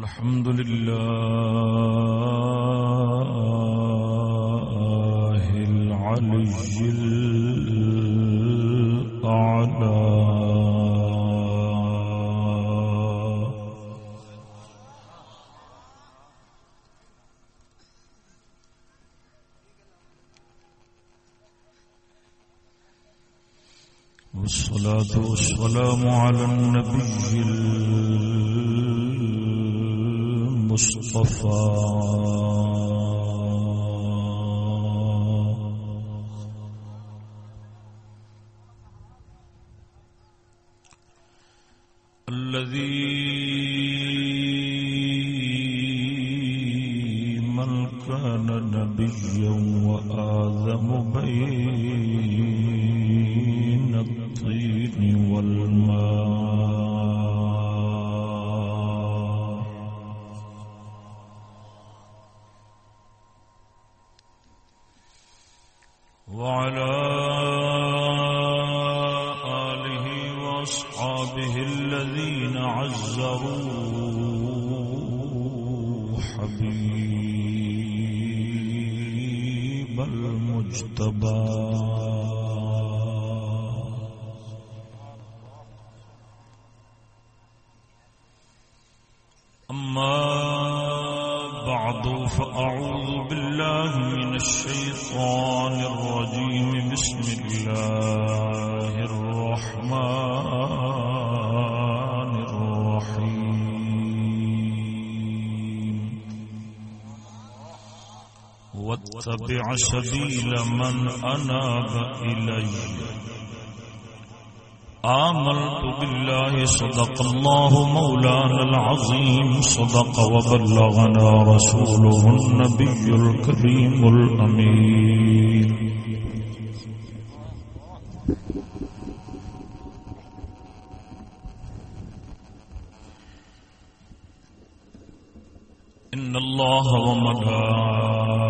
الحمد لله العلي الأعلى والصلاة والسلام على النبي المصطفى. الذي من كان نبيا وأصحابه الذين عزروا حبيب المجتبى. أما بعد فأعوذ بالله من الشيطان واتبع سبيل من أناب إليّ. آمنت بالله صدق الله مولانا العظيم. صدق وبلغنا رسوله النبي الكريم الأمين. إن الله وملائكته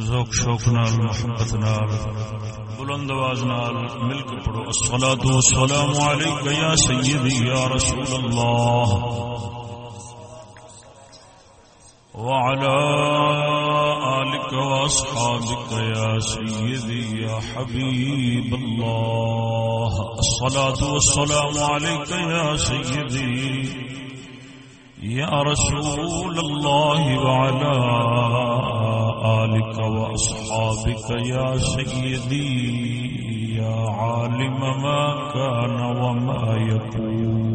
ذوق، شوق نال، محبت نال، بلند آواز نال مل کے پڑھو. الصلاة والسلام عليك يا سيدي يا رسول الله وعلى آلك وأصحابك يا سيدي يا حبيب الله الصلاة والسلام عليك يا سيدي يا رسول الله وعلى آلك وأصحابك يا سيدي يا عالم ما كان وما يكون.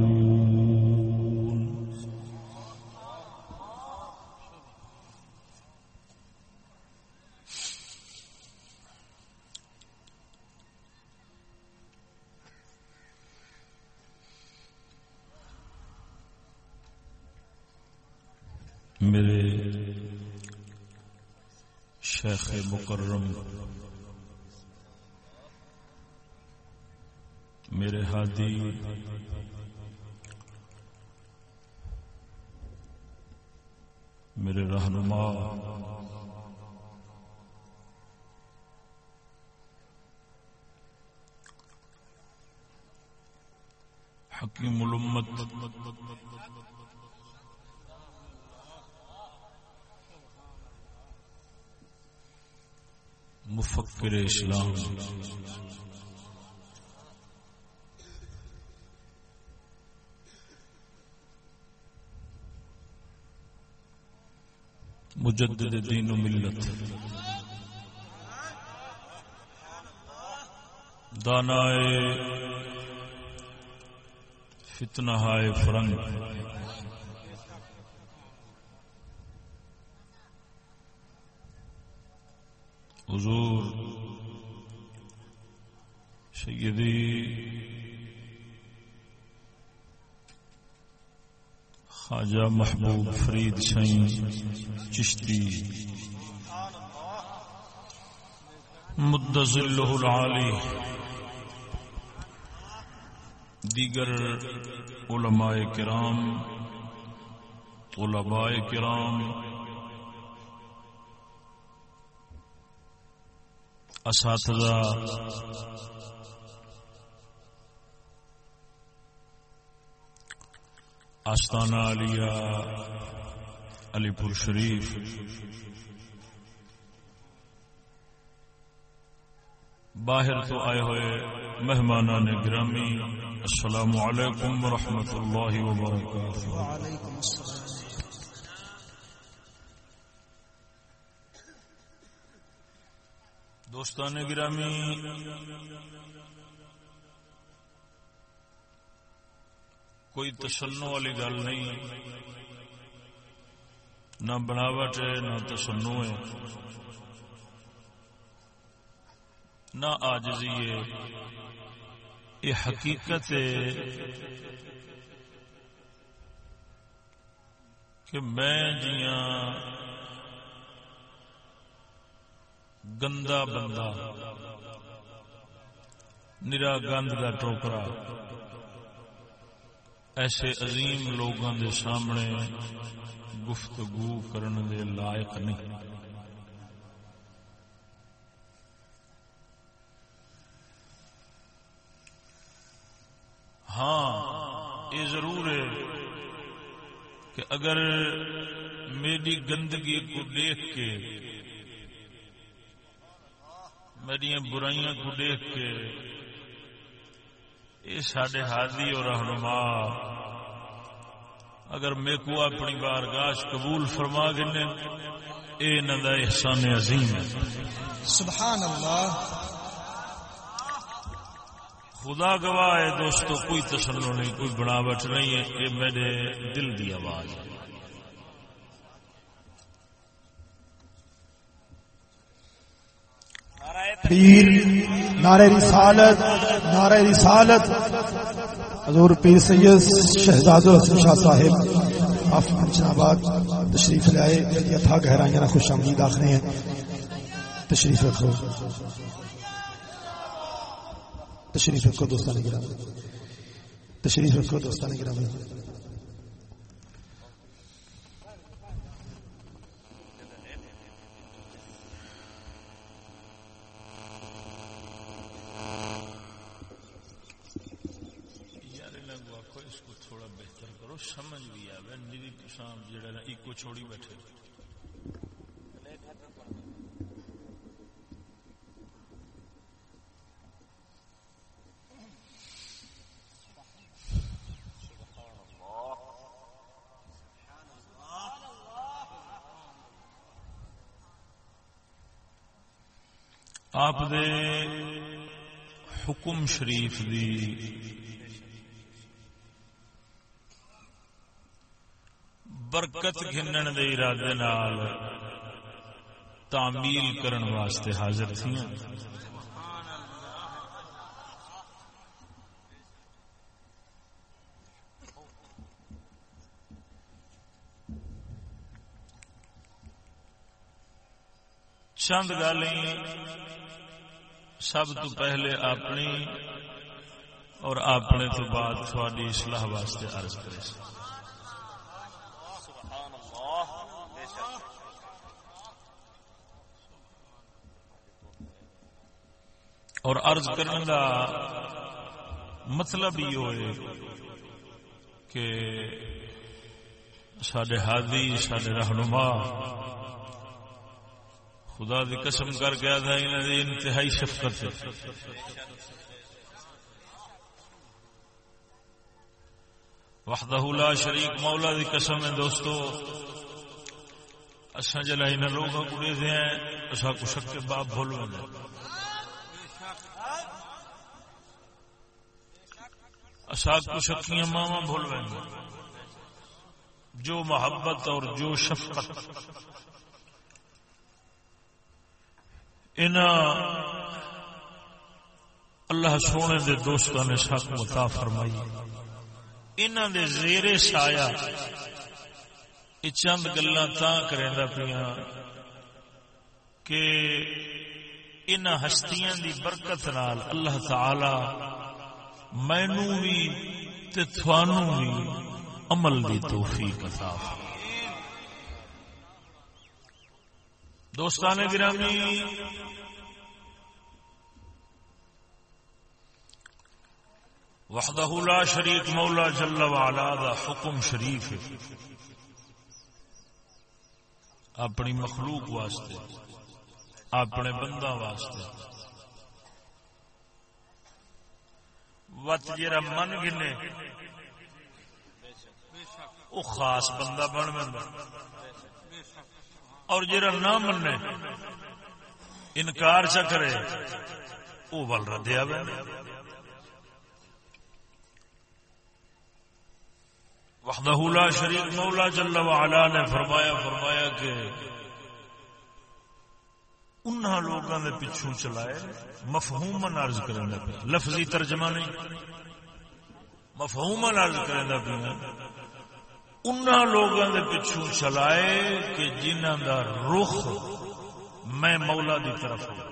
میرے شیخ مکرم میرے ہادی میرے رہنما حکیم الامت مفکر اسلام۔ مجدد دین و ملت۔ دانائے فتنہ ہائے فرنگ۔ حضور سیدی خواجہ محبوب فرید سین چشتی مدزلہ العالی دیگر علماء کرام علماء کرام اساتذہ۔ آستانہ علیہ علی پور شریف۔ باہر تو آئے ہوئے مہمان نے گرامی السلام علیکم ورحمۃ اللہ وبرکاتہ۔ دوستان گرامی، کوئی تسنو والی گل نہیں۔ نہ بناوٹ ہے، نہ تسنو ہے۔ نہ آجزی ہے۔ یہ حقیقت ہے کہ میں جیاں گندا بندہ، نرا گند کا ٹوکرا۔ ایسے عظیم لوگوں دے سامنے گفتگو کرنے دے لائق نہیں۔ ہاں یہ ضرور ہے کہ اگر میری گندگی کو دیکھ کے میری برائیاں کو دیکھ کے یہ سڈے ہادی اور رہنما اگر میں کو اپنی بارگاہ قبول فرما گنے اے ندا احسان عظیم۔ ہے سبحان اللہ خدا گواہ ہے دوستو کوئی تسلو نہیں کوئی بناوٹ نہیں ہے یہ میرے دل دی آواز ہے۔ پیر نعرہ رسالت نعرہ رسالت۔ حضور پیر سید شہزاد الحسن شاہ صاحب آپ آباد تشریف لائے یہ تھا، گہرائیاں خوش آمدید آخرے ہیں۔ تشریف رکھو۔ تشریف رکھو دوستان گرام تشریف رکھو دوستان گرام سمجھ بھی آئے نیری کسان جڑا نا ایک چھوڑی بیٹھے۔ آپ دے حکم شریف دی برکت گھنن دے ارادے نال تعمیل کرن واسطے حاضر تھی چند گالیں سب تو پہلے اپنی اور اپنے تو بعد تھوڑی اصلاح واسطے عرض کرے اور عرض کرنے کا مطلب یہ ہوئے کہ سڈے ہادی سڈے رہنما خدا دی قسم کر گیا تھا انہوں نے انتہائی شفقت وحدہ لا شریک مولا دی قسم ہے دوستو اصا جلا ان لوگوں کو دے دیں اصا کو شک کے باپ بھول بنے اصا کو شکیاں ماما بھول بنے جو محبت اور جو شفقت۔ ان اللہ سونے دے دوستوں نے سک متا فرمائی۔ ان دے زیر سایا یہ چند گلا کرا پیا کہ ان ہستیاں دی برکت نال اللہ تعالی مینو بھی تھانو بھی عمل دی توفیق عطا دوستان گرامی، وحدہ لا شریک مولا جل وعلا دا حکم شریف اپنی مخلوق واسطے، اپنے بندہ واسطے۔ وت جا من گنے۔ وہ خاص بندہ بن بنتا اور جا نہ من انکار چ کرے۔ وہ بل ردیا وحدہ لا شریک مولا جل وعلا نے فرمایا فرمایا کہ انہاں لوگوں دے پچھوں چلائے مفہوم عرض کرنا پہ لفظی ترجمہ نہیں۔ مفہوم عرض کرنا پہ انہاں لوگوں دے پچھوں چلائے کہ جنہاں دا رخ میں مولا دی طرف ہوں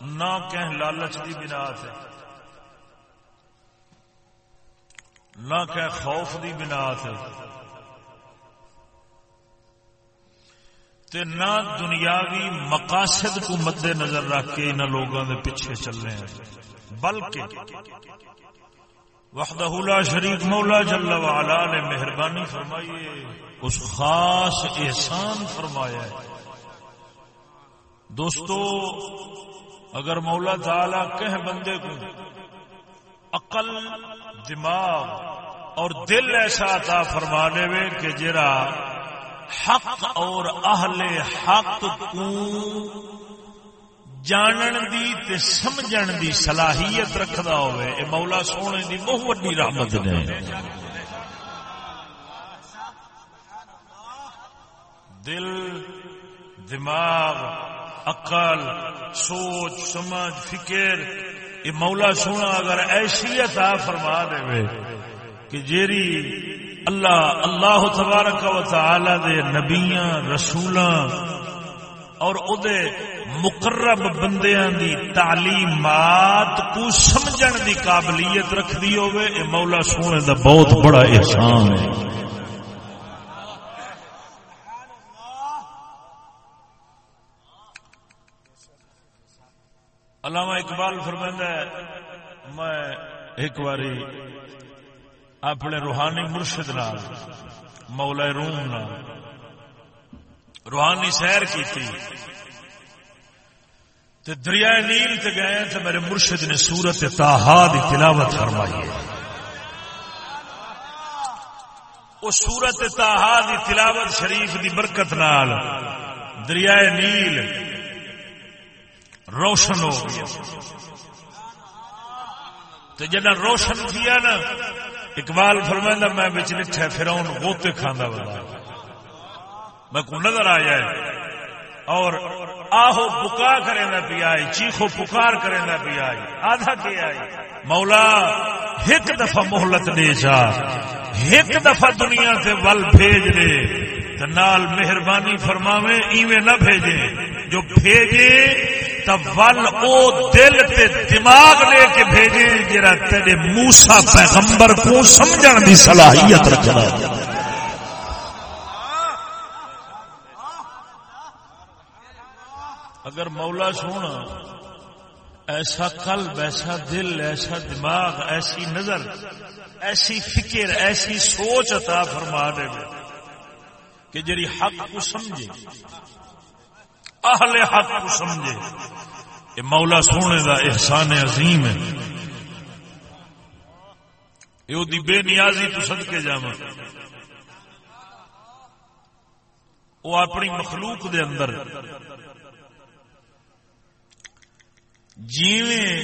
نہ کہ لالچ کی بنا سے نہ کہ خوف کی بنا سے تے نہ دنیاوی مقاصد کو مد نظر رکھ کے ان لوگوں کے پیچھے چل رہے ہیں۔ بلکہ وحدہ لا شریف مولا جل وعلا نے مہربانی فرمائی اس خاص احسان فرمایا ہے۔ دوستو، اگر مولا تعالی کہ بندے کو، عقل، دماغ اور دل ایسا عطا فرما دے کہ جرا حق اور اہل حق کو جانن دی تے سمجھن دی صلاحیت رکھدا ہوئے، اے مولا سونے دی بہت بڑی رحمت نے۔ دل، دماغ عقل، سوچ، سمجھ، فکر، یہ مولا سونا اگر ایسی عطا فرما دے کہ جیری اللہ اللہ تبارک و تعالی دے نبیاں، رسولاں اور او دے مقرب بندیاں دی تعلیمات کو سمجھن دی قابلیت رکھ دی ہوئے اے مولا سونے دا بہت بڑا احسان ہے۔ علامہ اقبال فرمند ہے، میں ایک باری اپنے روحانی مرشد نال، مولا روم نال، روحانی سیر کی تے دریائے نیل تے گئے تے میرے مرشد نے سورت تاہا دی تلاوت فرمائی ہے۔ وہ سورت تاہا دی تلاوت شریف دی برکت نال دریائے نیل روشن ہو گیا۔ تو جنا روشن کیا نا، اقبال فرمائندہ میں بچ لٹھا فراؤن گوتے کھانا بتا میں کو نظر آیا ہے۔ اور آہو پکا کرے نہ پی آئی چیخو پکار کرے نہ پی آئی آدھا کی آئی مولا، ایک دفعہ محلت دے جا۔ ایک دفعہ دنیا سے ول بھیج دے۔ نال مہربانی فرماوے، ایویں نہ بھیجے۔ جو بھیجے ول او دل تے دماغ لے کے بھیجے جرا تیرے موسا پیغمبر کو سمجھن دی صلاحیت رکھنا اگر مولا سونا، ایسا قلب ایسا دل، ایسا دماغ، ایسی نظر، ایسی فکر، ایسی سوچ عطا فرما دے۔ کہ جری حق کو سمجھے، اہل حق کو سمجھے، یہ مولا سونے دا احسان عظیم ہے۔ یہ دی بے نیازی تو سد کے جا وہ اپنی مخلوق دے اندر۔ جیویں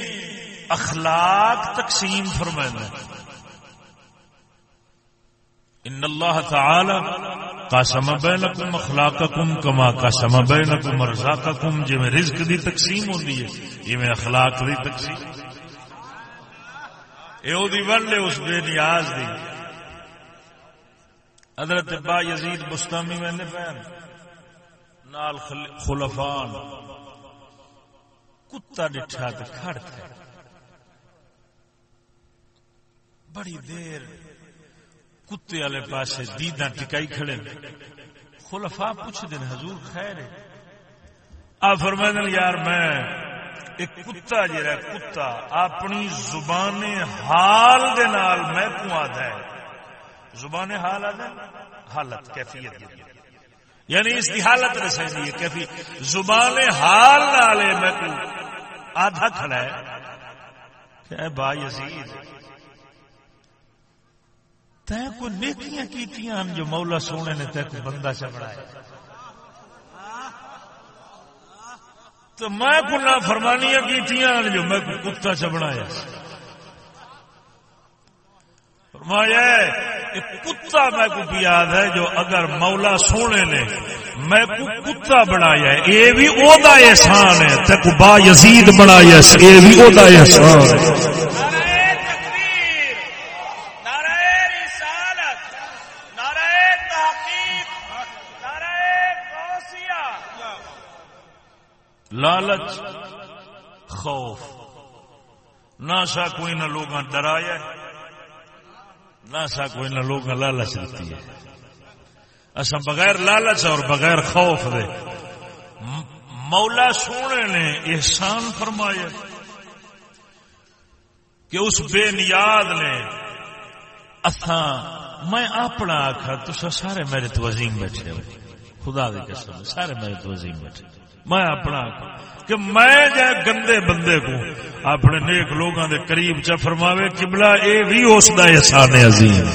اخلاق تقسیم فرمائنا ان اللہ تعالی قاسم بینکم اخلاقکم کما قاسم بینکم ارزاقکم جی میں رزق دی تقسیم ہوندی ہے، یہ میں اخلاق دی تقسیم۔ اے او دی ونڈے اس بے نیاز دی۔ حضرت با یزید بستامی میں نے پہن نال خلفان۔ کتا ڈٹھا تو کھڑ تھے۔ بڑی دیر کتے والے پاسے دیداں ٹکائی کھڑے خلفا پوچھ دن حضور خیر ہے۔ آ فرمائے یار میں ایک کتا جہا کتا، اپنی زبان حال دے نال میں کو آدھا ہے۔ زبان حال آدھا حالت، کیفیت۔ یعنی اس کی حالت رسائی ہے کیفی۔ زبان حال نالے میں کو آدھا کھڑا ہے۔ کہ با یزید تے کو نیکیاں کیتیاں ہن جو مولا سونے نے تے کو بندہ چبڑایا تو میں کلا فرمانیاں کیتیاں ہن جو میں کو کتا چبڑایا فرمایا ایک کتا میں کو بھی یاد ہے جو اگر مولا سونے نے میں کو کتا بنایا ہے، یہ بھی او دا احسان ہے۔ تے کو با یزید بنایا ہے، یہ بھی او دا احسان ہے۔ لالچ خوف۔ نہ سا کوئی نہ لوگ ڈرایا نہ سا کوئی نہ لوگ لالچ دیتی ہے۔ اصا بغیر لالچ اور بغیر خوف دے مولا سونے نے احسان فرمایا کہ اس بے نیاد نے اتھا میں اپنا آخر تو سارے میرے تو عظیم بیٹھے خدا دی قسم، سارے میرے تو عظیم بیٹھے میں اپنا کہ میں جائے گندے بندے کو اپنے نیک لوگوں دے قریب چا فرماوے کبلا اے بھی اس کا احسان عظیم۔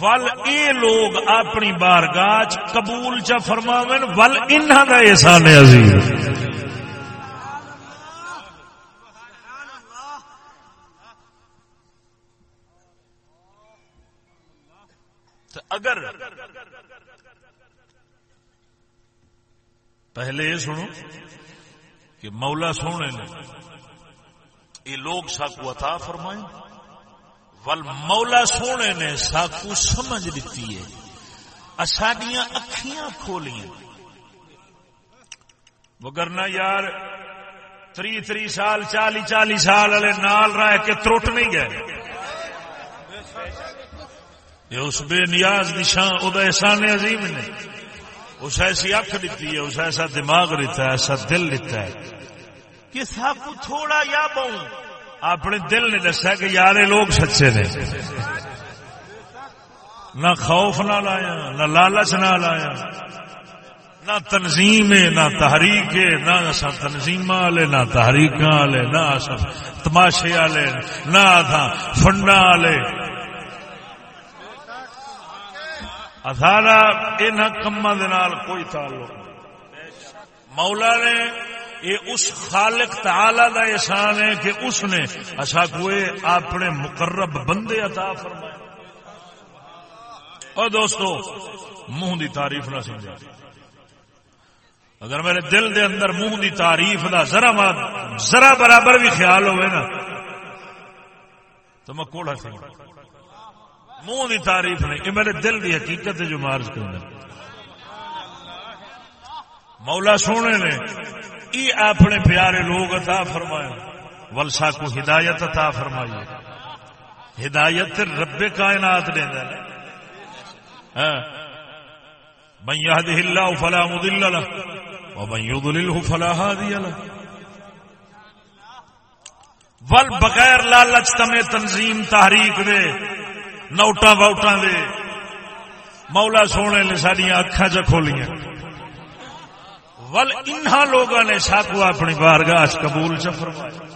ول اے لوگ اپنی بارگاہ قبول چا فرماوے ول انہاں دا احسان عظیم۔ اگر پہلے یہ سنو کہ مولا سونے نے یہ لوگ ساکو عطا فرمائے، ول مولا سونے نے ساکو سمجھ دیتی ہے۔ اساڈیاں اکھیاں کھولیاں۔ وگرنا یار، تری تری سال، چالی چالی سال والے نال رہ کے ترٹ نہیں گئے۔ اس بے نیاز نشان وہ احسان عظیم نے اس ایسی اکھ دیتی ہے، اس ایسا دماغ لیتا ہے، ایسا دل لیتا ہے۔ کہ سب کو تھوڑا یا بہو اپنے دل نے دسا کہ یار لوگ سچے نے۔ نہ خوف نہ لایا نہ لالچ نہ لایا نہ تنظیم نہ تحریک نہ تنظیم والے، نہ تحریک والے، نہ تماشے والے، نہ فنڈا والے۔ ازارا ان کما کوئی تعلق نہیں۔ مولا نے یہ اس خالق تعالی کا احسان ہے کہ اس نے اچھا کوئی اپنے مقرب بندے عطا فرمائے۔ اور دوستو، منہ دی تعریف نہ سمجھا۔ اگر میرے دل دے اندر منہ دی تعریف دا ذرا ذرا برابر بھی خیال ہوئے نا، تو میں کوڑا سمجھا۔ منہ دی تعریف نہیں، یہ میرے دل دی حقیقت ہے جو مارج کرنا مولا سونے نے یہ اپنے پیارے لوگ عطا فرمائے۔ ولسا کو ہدایت عطا فرمائی ہدایت رب کائنات دے دے ہاں۔ من يهده الله فلا مضل له، ومن يضلله فلا هادي له۔ ول بغیر لالچ تمہیں تنظیم تحریک دے۔ نوٹا واؤٹا دے مولا سونے نے سڈیا اکھا چ کھولیاں ول انہاں لوگوں نے ساکو اپنی بارگاہ قبول چ فرمایا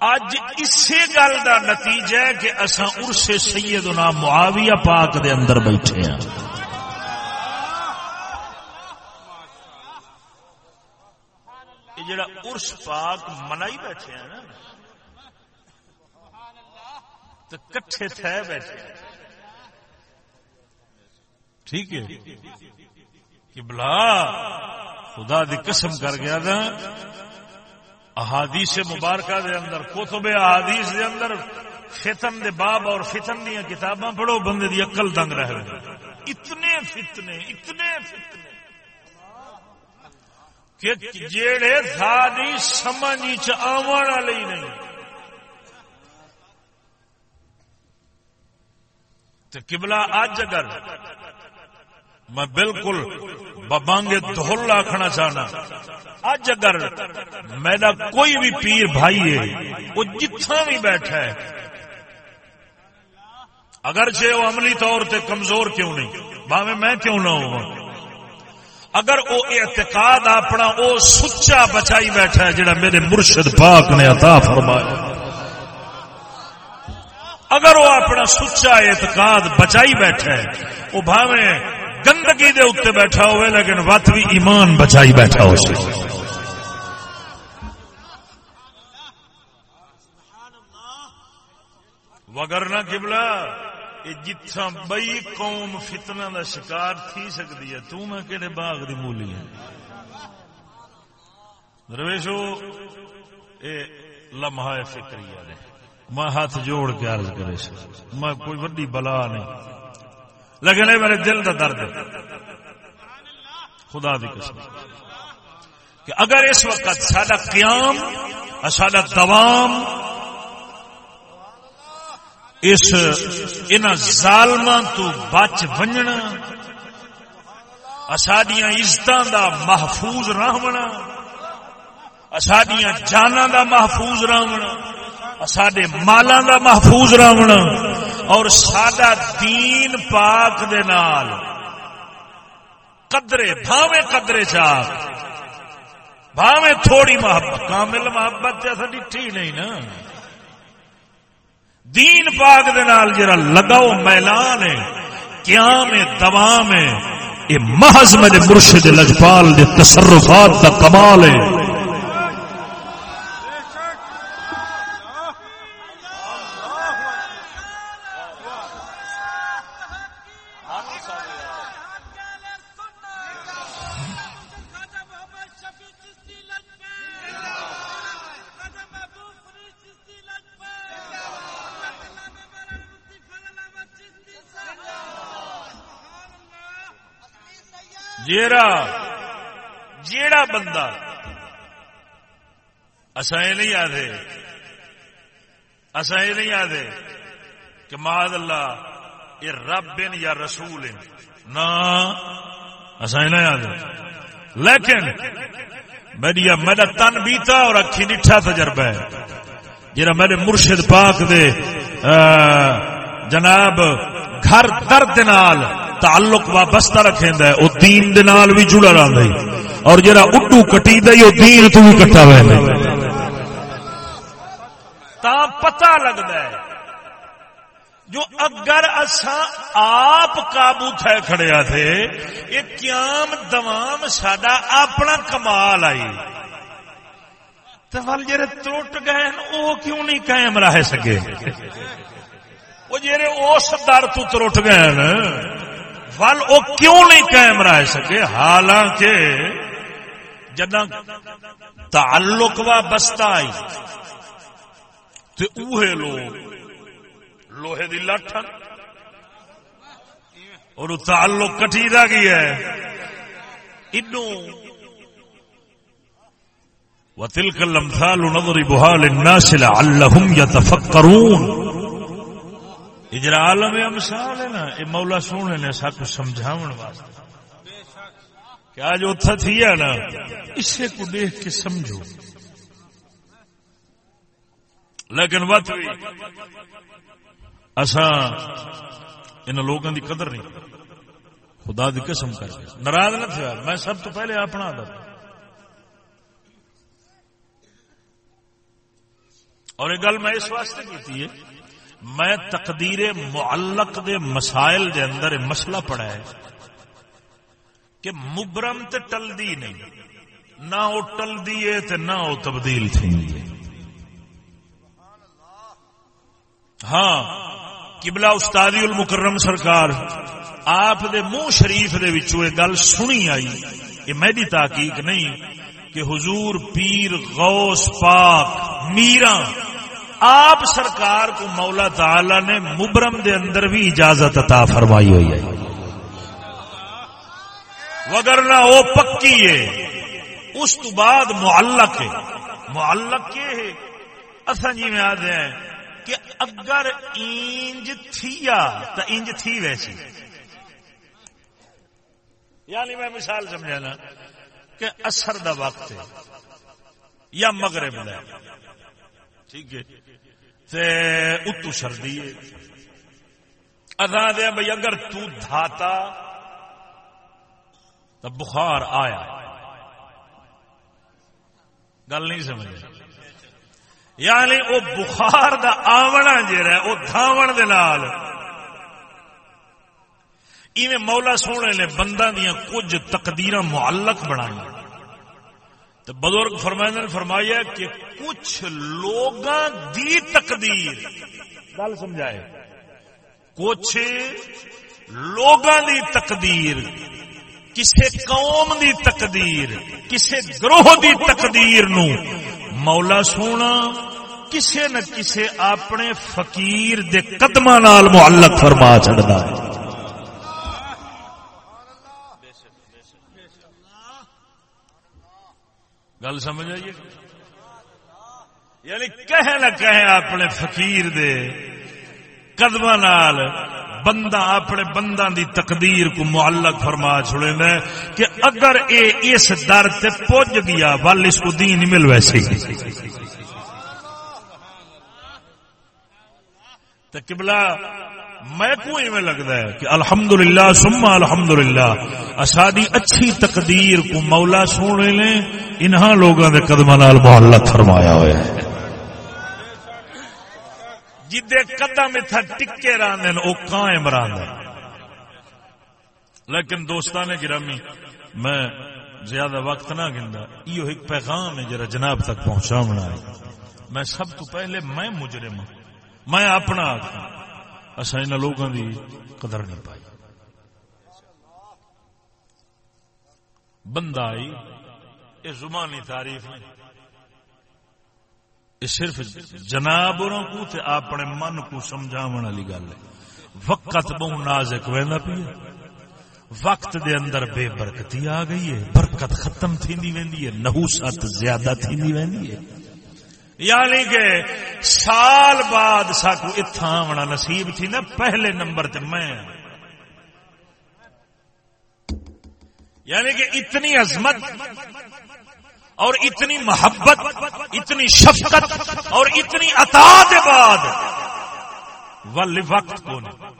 اج اسی گل کا نتیجہ ہے کہ اصا ارس سیدنا معاویہ پاک دے اندر بیٹھے ہیں جڑا ارس پاک منائی بیٹھے ہیں نا تو کٹھے تھے بیٹھے۔ ٹھیک ہے۔ کہ بلا خدا دی قسم کر گیا تھا احادیث مبارکہ دے اندر، کتب احادیث دے اندر فتن دے باب اور فتن دیا کتاباں پڑھو، بندے دی عقل دنگ رہ گئے اتنے فتنے اتنے فتنے۔ کہ جیڑے ساری سمجھ آن والی نہیں۔ قبلہ اج اگر میں بالکل ببانگے دھول آخنا چاہنا اج اگر میرا کوئی بھی پیر بھائی ہے، وہ جتھا بھی بیٹھا ہے، اگرچہ وہ عملی طور تے کمزور کیوں نہیں، باوے میں کیوں نہ ہوں؟ اگر وہ اعتقاد اپنا، وہ سچا بچائی بیٹھا ہے، جڑا میرے مرشد پاک نے عطا فرمایا۔ اگر وہ اپنا سچا اعتقاد بچائی بیٹھا ہے وہ بھاوے گندگی دے اتنے بیٹھا ہوئے، لیکن وت بھی ایمان بچائی بیٹھا ہو سی وگرنا کبلا جتھا بئی قوم فتنہ دا شکار تھی سکتی ہے، تو میں کہڑے باغ دی مولی ہاں؟ ہے رویشو اے لمحہ فکری ہے میں ہاتھ جوڑ کے عرض کرے میں کوئی وڈی بلا نہیں۔ لیکن میرے دل کا درد خدا دی قسم۔ کہ اگر اس وقت سڈا قیام سڈا دوام اس ان ظالم تو بچ ونجنا سڈیا عزت دا محفوظ رہنا سڈیا جانا دا محفوظ رہنا سڈے مالا دا محفوظ رہنا اور سڈا دین پاک دے نال قدرے بھاوے قدرے چاہ بھاوے تھوڑی محبت، کامل محبت ایسا ڈٹھی نہیں نا۔ دین پاک دے نال جرا لگاؤ میلان ہے، قیام ہے، دوام ہے، یہ محض میرے مرشد لجپال دے تصرفات کا کمال ہے۔ جیڑا جیڑا بندہ اصا یہ نہیں آدھے اصا یہ نہیں آدھے کہ ماد اللہ یہ رب یا رسول نہ اصا یہ نہیں آدھے لیکن میری میرا تن بیتا اور اکھی نٹھا تجربہ ہے۔ جرا میرے مرشد پاک دے جناب گھر درد نال تعلق وابستہ رکھیں دے او دین دے نال بھی جڑا رہا ہے۔ اور جرا اڈو کٹی دے او دین تو بھی کٹا ہوئے دے تا پتہ لگ دے جو اگر اسا آپ قابو تھے کھڑے تھے، یہ قیام دوام ساڈا اپنا کمال آئی۔ تو ول جڑے ترٹ گئے او کیوں نہیں قائم رہ سکے؟ وہ جڑے اس در تو ترٹ گئے ول وہ کیوں نہیں قائم رہ سکے؟ حالانکہ جدا تعلق وا بستا آئی تو اوہے لوگ لوہے دی لٹھن اور تعلق کٹی دا گیا ہے۔ انو وتلك الامثال نضربها للناس لعلهم يتفكرون اجرا عالم امثال ہے نا، یہ مولا سونے نے سب کچھ سمجھاون واسطے۔ کہ آج اتھا تھی ہے نا، اسے کو دیکھ کے سمجھو۔ لیکن وقت بھی ان لوگوں دی قدر نہیں۔ خدا دی قسم کر کے۔ ناراض نہ تھا میں سب تو پہلے اپنا آدھا اور یہ گل میں اس واسطے کی ہے میں تقدیر معلق دے مسائل دے اندر مسئلہ پڑا ہے کہ مبرم تے ٹل دی نہیں، نہ وہ ٹل دیے تے نہ وہ تبدیل تھی۔ ہاں قبلہ استادی المکرم سرکار آپ دے منہ شریف دے وچوں یہ گل سنی آئی یہ میری تحقیق نہیں کہ حضور پیر غوث پاک میرا آپ سرکار کو مولا تعالی نے مبرم دے اندر بھی اجازت عطا فرمائی ہوئی ہے۔ وگرنہ وہ پکی ہے۔ اس تو بعد معلق ہے۔ معلق کے ہے؟ اصا جی میں آدھے ہیں کہ اگر اینج تھیا تو اینج تھی ویسی۔ یعنی میں مثال سمجھا نا کہ اثر دا وقت ہے یا مغرب ہے ٹھیک ہے۔ اتو سردی ہے۔ ادا دیا بھائی اگر تو دھاتا تو بخار آیا۔ گل نہیں سمجھ یعنی وہ بخار دا آونا جہا وہ دھاون دے نال۔ ایویں مولا سونے نے بندہ دیا کچھ تقدیر معلق بنائی تو بزرگ فرمائے نے فرمایا کہ کچھ لوگ دی تقدیر۔ گل سمجھائے۔ کچھ لوگ دی تقدیر۔ کسے قوم دی تقدیر، کسے گروہ دی تقدیر نو۔ مولا سونا، کسے نہ کسے اپنے فقیر دے قدم نال معلق فرما چڑھتا ہے۔ گل سمجھ آئیے یعنی کہے نہ کہے اپنے فقیر دے قدم نال بندہ اپنے بندہ دی تقدیر کو معلق فرما چھڑے نے کہ اگر اے اس در تے پوج گیا، ول اس کو دین مل ویسے تو قبلہ میں کو میں لگتا ہے کہ الحمدللہ سما الحمدللہ؟ اسادی اچھی تقدیر کو مولا سونے نے انہاں لوگوں کے قدم نال معلق فرمایا ہوا ہے۔ جدے قدم اتھا ٹکے راندن او قائم راندن لیکن دوستان گرامی، میں زیادہ وقت نہ گندا یہ ایک پیغام ہے جرا جناب تک پہنچاونا ہے۔ میں سب تو پہلے میں مجرم ہوں۔ میں اپنا آخا اصا ان لوگوں کی قدر نہیں پائی۔ بندہ آئی، یہ زمانی تعریف نہیں۔ صرف جناب کو تے اپنے من کو سمجھا والی گل ہے۔ وقت بہو نازک وہدا پی وقت دے اندر بے برکتی آ گئی ہے۔ برکت ختم تھی ویندی ہے۔ نحوست زیادہ تھی ویندی ہے۔ یعنی کہ سال بعد ساکو اتھا آونا نصیب تھی نا، پہلے نمبر تے میں۔ یعنی کہ اتنی عظمت اور اتنی محبت، اتنی شفقت اور اتنی عطا کے بعد ول وقت کو نہیں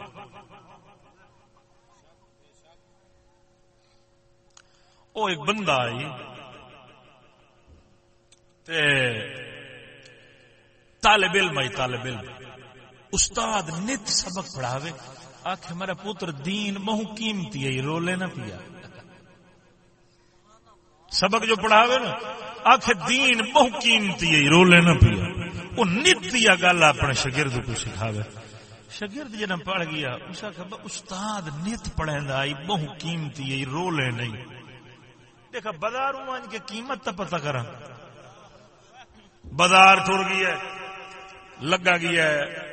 وہ ایک بندہ آئی تے طالب علم آئی طالب علم۔ استاد نت سبق پڑھاوے آخ میرا پتر، دین مہو قیمتی ہے رولے نہ پیا۔ سبق جو پڑھاوے نا آخ دین بہت قیمتی ہے رولے نہ پیا۔ وہ نتیا گل اپنے شگرد کو سکھاوے۔ شگرد جن پڑھ گیا، اس استاد نت پڑھے آئی بہت قیمتی ہے رولے نہیں۔ دیکھا بازار کی قیمت تو پتہ کرا بازار ٹر گیا لگا گیا ہے۔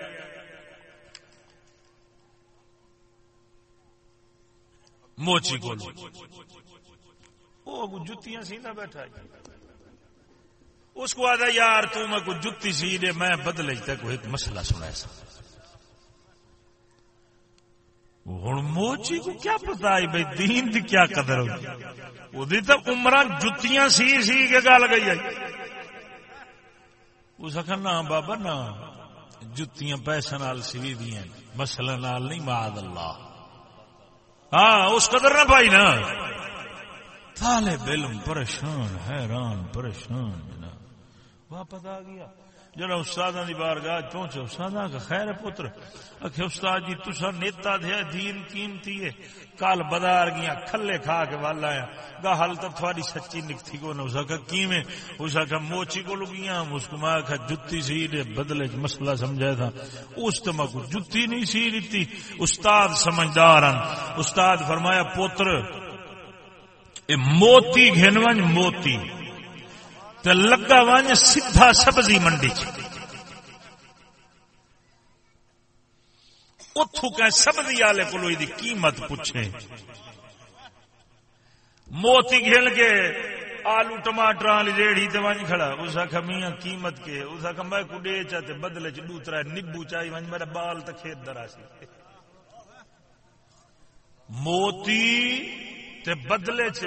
موچی کو وہ جتیاں سی نہ بیٹھا اس کو آدھا یار تو میں کوئی جتی سی دے میں بدلے تک ایک مسئلہ سنا سا۔ ہوں موچی کو کیا پتا ہے بھائی دین دی کیا قدر ہوگی۔ وہ تو عمر جتیاں سی سی کے گل گئی آئی اس آخر نہ ہاں بابا نہ ہاں، جتیاں پیسے نال سی دیا مسئلہ نال نہیں معاد اللہ۔ ہاں اس قدر نہ پائی نا طالب علم پریشان، حیران، پریشان جناب۔ واپس آ گیا۔ جڑا استاد دی بارگاہ پہنچے استاد کا خیر پتر اکھے استاد جی تسا نیتا دیا دین قیمتی ہے۔ کل بدار گیا کھلے کھا کے والا آیا گا حال تک تھوڑی سچی نکتی کو نہ اس کا کیویں؟ اس کا موچی کو لگیا اس کو میں کہا جتی سی دے بدلے مسئلہ سمجھایا تھا۔ اس تو میں کو جتی نہیں سی دیتی استاد سمجھدار ہیں استاد فرمایا پوتر موتی گھنوان موتی۔ تو لگا ون سیدھا سبزی منڈی اتو کہ سبزی والے کو قیمت پوچھے۔ موتی گھل کے آلو ٹماٹر والی ریڑھی تو ون کھڑا۔ اس آخا میاں قیمت کے۔ اس آخا میں کو ڈے چاہتے بدلے چ دوترا نبو چاہیے ون میرا بال تو کھیت درا سی موتی تے بدلے چ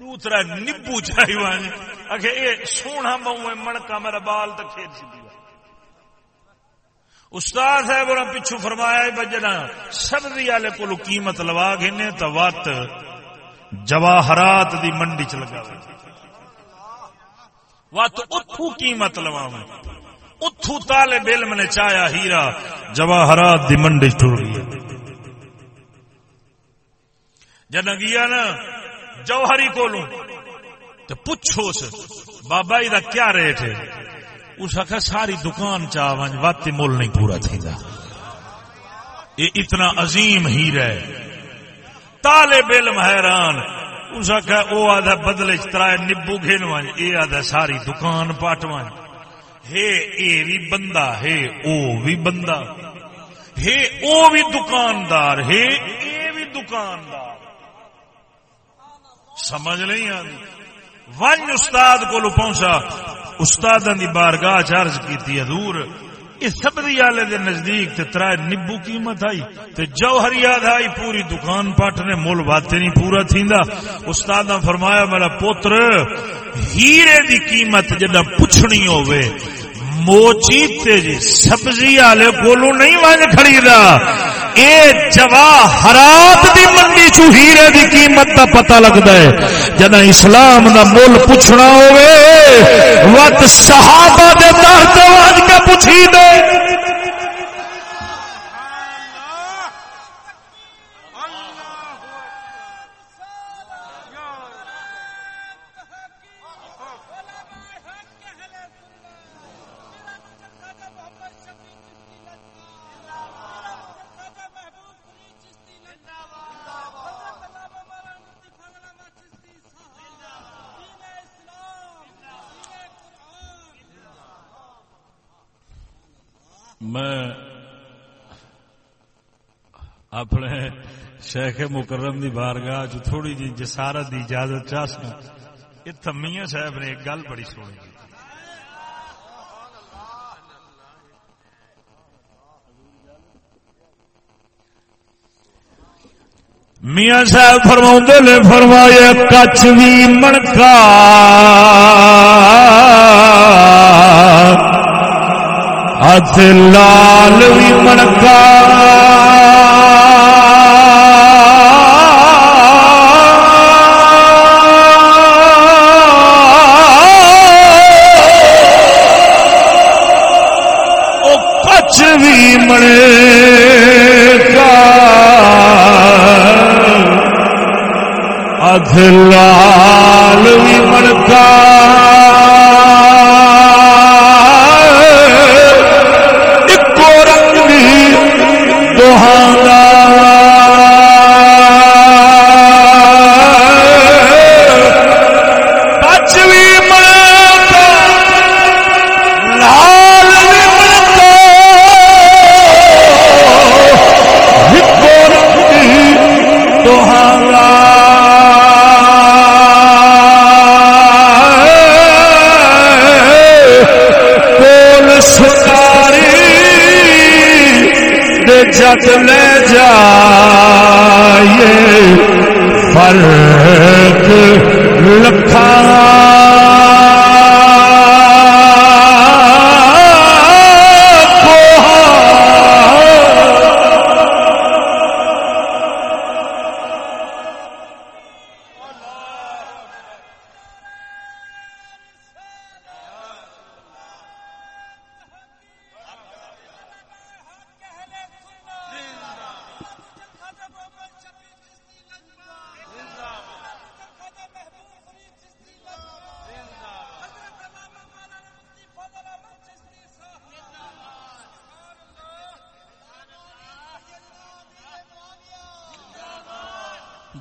دوترا نبو چاہی ون آخ یہ سونا مئو مڑکا میرا بال تو کھیت سی استاد صاحب اور پچھو فرمایا بجنا سبزی والے کو قیمت لوا گھنے تو وت جواہرات دی منڈی چ لگا وت اتو قیمت لوا اتو تالے علم نے چایا ہیرا، جواہرات دی منڈی ٹر گئی جن گیا نا جوہری کو تو پوچھو سے بابا جی کا کیا ریٹ ہے؟ اس آخر ساری دکان چاہ جی، وت مول نہیں پورا تھی یہ اتنا عظیم ہیرا ہے۔ طالب علم حیران۔ اس آخیا او آدھا بدلے ترائے نبو گھن وان جی، اے آدھا ساری دکان پاٹ وان جی۔ ہے اے بھی بندہ، ہے او بھی بندہ۔ ہے او بھی دکاندار، ہے اے بھی دکاندار۔ سمجھ نہیں آدھی ون استاد کو پہنچا۔ استاد کی بارگاہ چارج کی حضور سبری والے دے نزدیک تے ترائے نبو قیمت آئی تے جوہری یاد آئی، پوری دکان پٹ نے مول باتے نہیں پورا تھیندا۔ استاد نے فرمایا، میرا پوتر ہیرے دی قیمت جدا پوچھنی ہوئے موچی تے جی سبزی والے کولو نہیں ون خریدا اے جواہرات دی منڈی چو ہیرے دی قیمت دا پتہ لگدا ہے۔ جدا اسلام دا مول پوچھنا ہوئے وقت صحابہ اپنے شیخ مکرم دی بارگاہ جو تھوڑی جی جسارت دی اجازت چاہ سکا اتنا میاں صاحب نے ایک گل بڑی سونی میاں صاحب فرما نے فرمایا، کچھ بھی منکا۔ ہاتھ لال بھی منکا۔ مڑے کا ادھ لال بھی منکا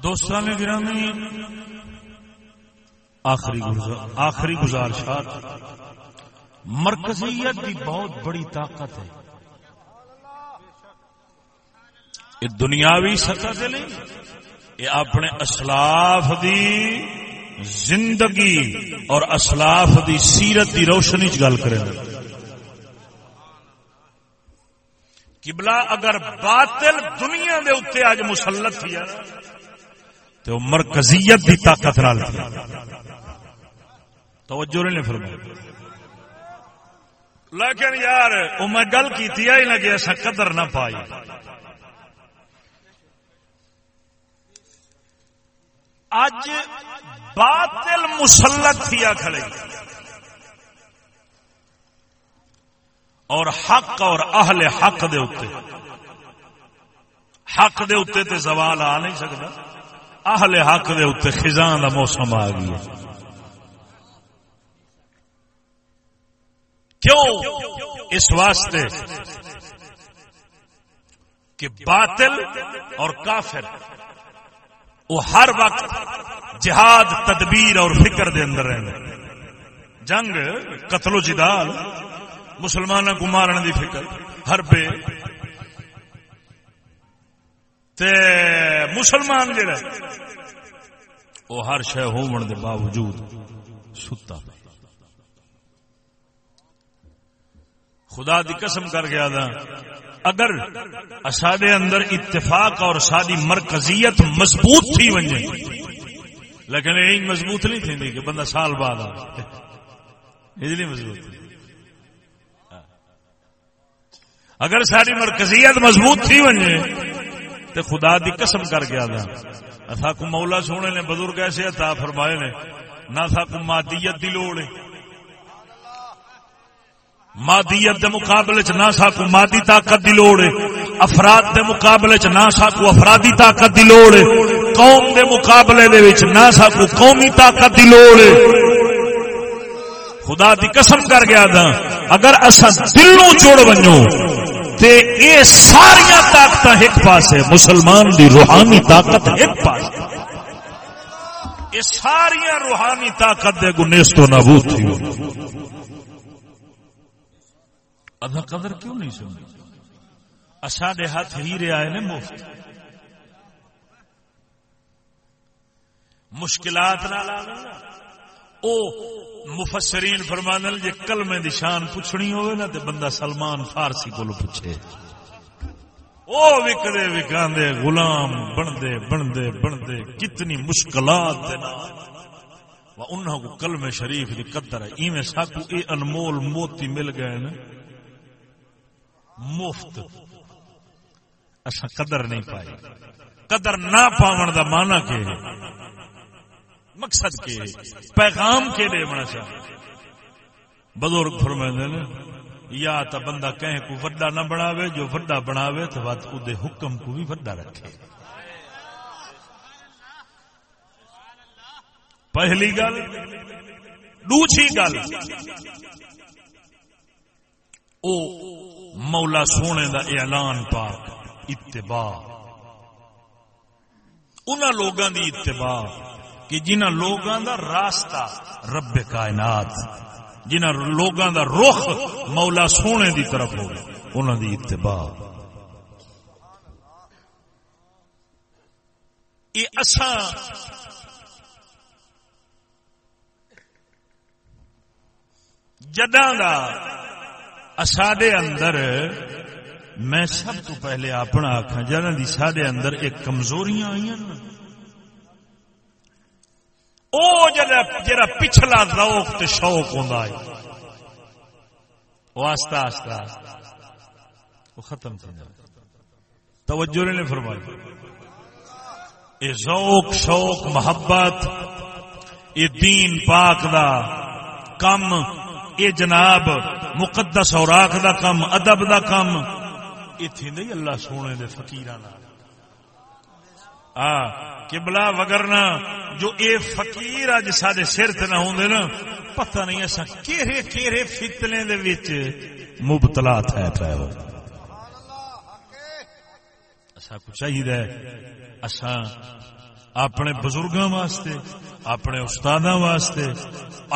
دوستان گرامی، آخری آخری گزارشات۔ مرکزیت کی بہت بڑی طاقت ہے۔ یہ دنیاوی سطح سے نہیں، یہ اپنے اسلاف دی زندگی اور اسلاف دی سیرت دی روشنی چ گل کرے قبلہ اگر باطل دنیا دے اتنے اج مسلط تھی تو مرکزیت دی طاقت نال۔ توجہ نہیں فرمایا لیکن یار وہ میں گل کی ہی نہ ایسا قدر نہ پائی۔ اج باطل مسلط کیا کھڑے۔ اور حق اور اہل حق دے اتے حق دے اتے تے زوال آ نہیں سکتا۔ اہل حق دے اتے خزاں دا موسم آ گیا۔ کیوں؟ اس واسطے کہ باطل اور کافر، وہ ہر وقت جہاد، تدبیر اور فکر دے اندر رہے جنگ، قتل و جدال مسلمان کو مارن دی فکر، ہر بے تے مسلمان جڑا وہ ہر شہ ہون دے باوجود ستا خدا دی قسم کر گیا تھا اگر سڈے اندر اتفاق اور ساری مرکزیت مضبوط تھی ونجے، لیکن یہ مضبوط نہیں تھی کہ بندہ سال بعد آ مضبوط ہاں۔ اگر ساری مرکزیت مضبوط تھی ونجے تو خدا دی قسم کر گیا تھا اصا کو مولا سونے نے بزرگ ایسے عطا فرمائے نے۔ نہ تھا کو مادیت دی لوڑ ہے۔ مادیت دے مقابلے چ نہ ساکو مادی طاقت دی لوڑ ہے۔ افراد دے مقابلے چ نہ ساکو افرادی طاقت دی لوڑ ہے۔ قوم دے مقابلے دے وچ نہ ساکو قومی طاقت دی لوڑ ہے۔ خدا دی قسم کر گیا دا۔ اگر اسا دلوں جوڑ ونجو تے اے ساری طاقت ایک پاس ہے مسلمان دی روحانی طاقت ایک پاس ہے یہ ساری روحانی طاقت دے گنیس تو نابود تھی۔ ادا قدر کیوں نہیں سنی؟ اصاڈے ہاتھ ہیرے آئے نے مفت۔ مشکلات نہ او مفسرین فرمان جی کلمے دی شان پوچھنی ہوئے نا تے بندہ سلمان فارسی کو پوچھے۔ او وکدے، وکاندے، غلام، بندے بندے بندے، کتنی مشکلات انہوں کو کلمے شریف دی قدر ہے۔ ایویں ساکو اے انمول موتی مل گئے نا۔ مفت۔ اصا قدر نہیں پائی قدر نہ پاون دا مانا کے مقصد کے پیغام کے لیے بنا چاہ بزرگ فرمائے نے، یا تا بندہ کہیں کو وڈا نہ بناوے، جو وڈا بناوے تو بات کو دے حکم کو بھی وڈا رکھے۔ پہلی گل، دوسری گل، او مولا سونے دا اعلان پاک، اتباع۔ ان لوگوں دی اتباع۔ کہ جنہ لوگوں دا راستہ رب کائنات جنہ لوگوں دا رخ مولا سونے دی طرف ہو انہوں دی اتباع۔ یہ اساں جداں دا سڈے اندر، میں سب تو پہلے اپنا آخا جنہ دی سڈے اندر ایک کمزوریاں آئی او جا پچھلا روک تو شوق ہوں وہ آستا آستا وہ ختم تھی توجہ نے فرمائی۔ یہ ذوق، شوق، محبت یہ دین پاک دا کم یہ جناب مقدس اور آخ دا کم، ادب دا کم۔ اتھی نہیں اللہ سونے دے فکیر کبلا وگرنا جو اے فقیر اج سارے سر تے نہ ہوندے نا، پتہ نہیں ایسا کیرے کیرے فتنے دے وچ مبتلا تھے پے ہو اسا کو چاہیے اسا اپنے بزرگوں واسطے، اپنے استاد واسطے،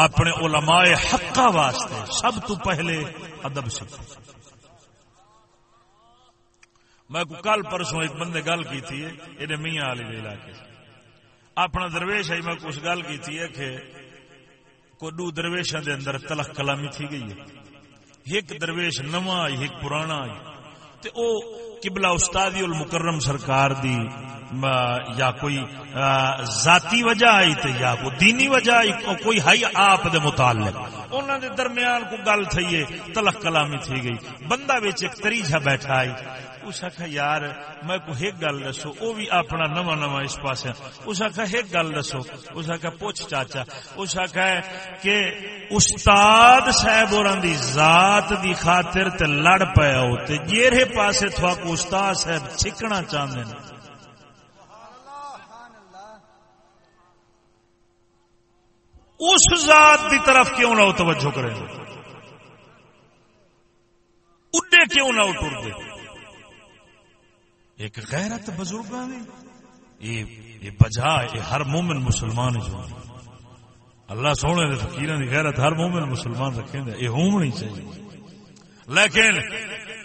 اپنے علماء حقا واسطے سب تو پہلے ادب سیکھو۔ میں کو کل پرسوں ایک بندے گل کی تھی یہ میاں والی دے علاقے اپنا درویش ہے میں کچھ گل کی تھی کہ کوڈو درویشوں دے اندر تلخ کلامی تھی گئی ہے۔ ایک درویش نواں آئی، ایک پرانا آئی۔ تے او قبلہ استادی المکرم سرکار دی یا کوئی ذاتی وجہ آئی تے یا کوئی دینی وجہ آئی، کوئی ہائی آپ دے متعلق۔ انہوں دے درمیان کو گل تھی ہے تلخ کلامی تھی گئی۔ بندہ بیچ ایک تریجہ بیٹھا آئی اس آخا یار، میں کو ایک گل دسو وہ بھی اپنا نواں نواں اس پاس اس آخا ایک گل دسو۔ اس آخا پوچھ چاچا۔ اس آخا کہ استاد صاحب اور دی ذات دی خاطر تے لڑ پیا ہو تے جیرے پاسے تھوا کو استاد صاحب چھکنا چاہتے ہیں اس ذات دی طرف کیوں نہ توجہ کریں اڈے کیوں نہ ٹر دے؟ ایک غیرت بزرگ یہ بجا یہ ہر مومن مسلمان جو۔ اللہ سونے دے فقیر کی غیرت ہر مومن مسلمان رکھیں دے۔ یہ ہونی چاہیے۔ لیکن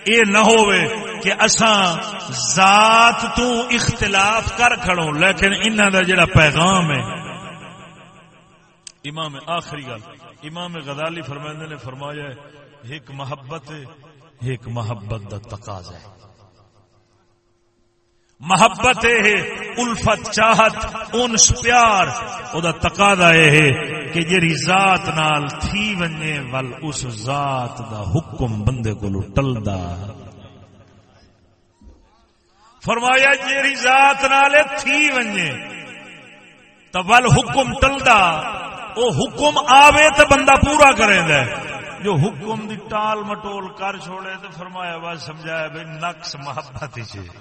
یہ نہ ہوئے کہ اساں ذات تو اختلاف کر کھڑوں لیکن انہوں دا جڑا پیغام ہے امام آخری گل۔ امام غزالی فرمائندے نے فرمایا ہے، ایک محبت ہے ایک محبت دا تقاضا ہے۔ محبت ہے، الفت، چاہت، انس، پیار۔ او دا تقاضا ہے کہ جری ذات نال تھی ونجے ول اس ذات دا حکم بندے کو ٹلدا۔ فرمایا جری ذات نال تھی ونجے تو ول حکم ٹلدا۔ او حکم آوے تو بندہ پورا کرے دے جو حکم دی ٹال مٹول کر چھوڑے تو فرمایا بس سمجھایا بھائی نقص محبت ہی چاہیے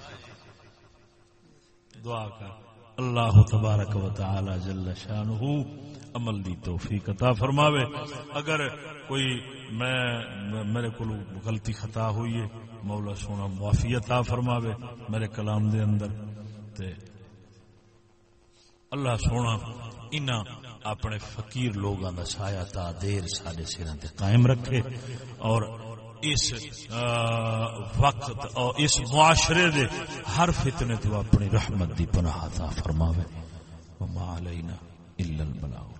دعا کر۔ اللہ تبارک و تعالی جل شانہ عمل دی توفیق عطا فرماوے۔ اگر کوئی میں، میرے کو غلطی خطا ہوئی ہے، مولا سونا معافی عطا فرماوے میرے کلام دے اندر۔ تے اللہ سونا، انہاں اپنے فقیر لوگوں کا سایہ تا دیر سارے سراں تے قائم رکھے اور اس وقت اور اس معاشرے دے ہر فتنے تو اپنی رحمت دی پناہ عطا فرماوے۔ وما علینا الا البلاغ۔